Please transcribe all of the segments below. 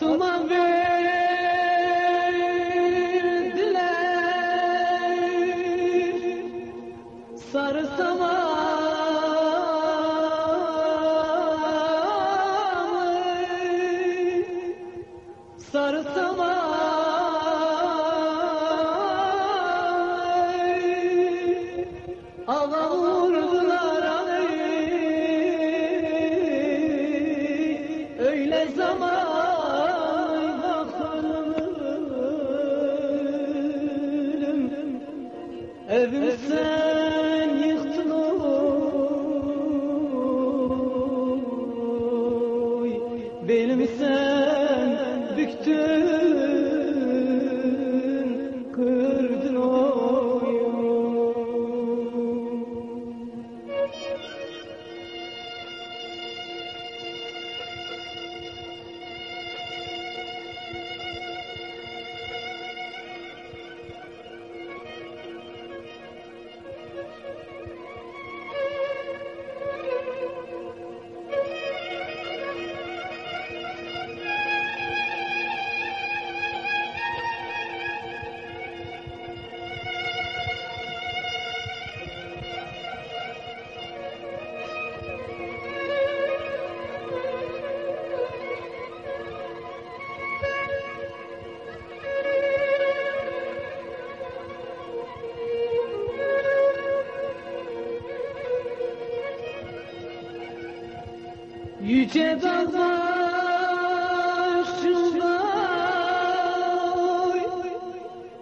Fatıma verdiler. Sarı samanı Sarı samanı. Evim sen yıktın oy. Benim sen büktün Yüce dağlar başında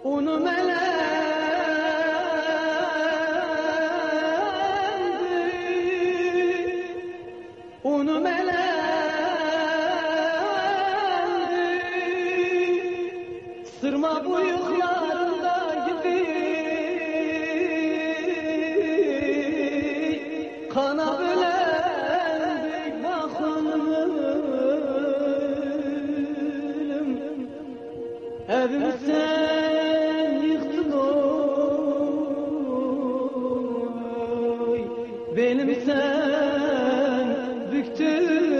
onu melendi onu melendi sırma bıyıklarında gibi kana Evimi sen yıktın oy. Benim sen büktün.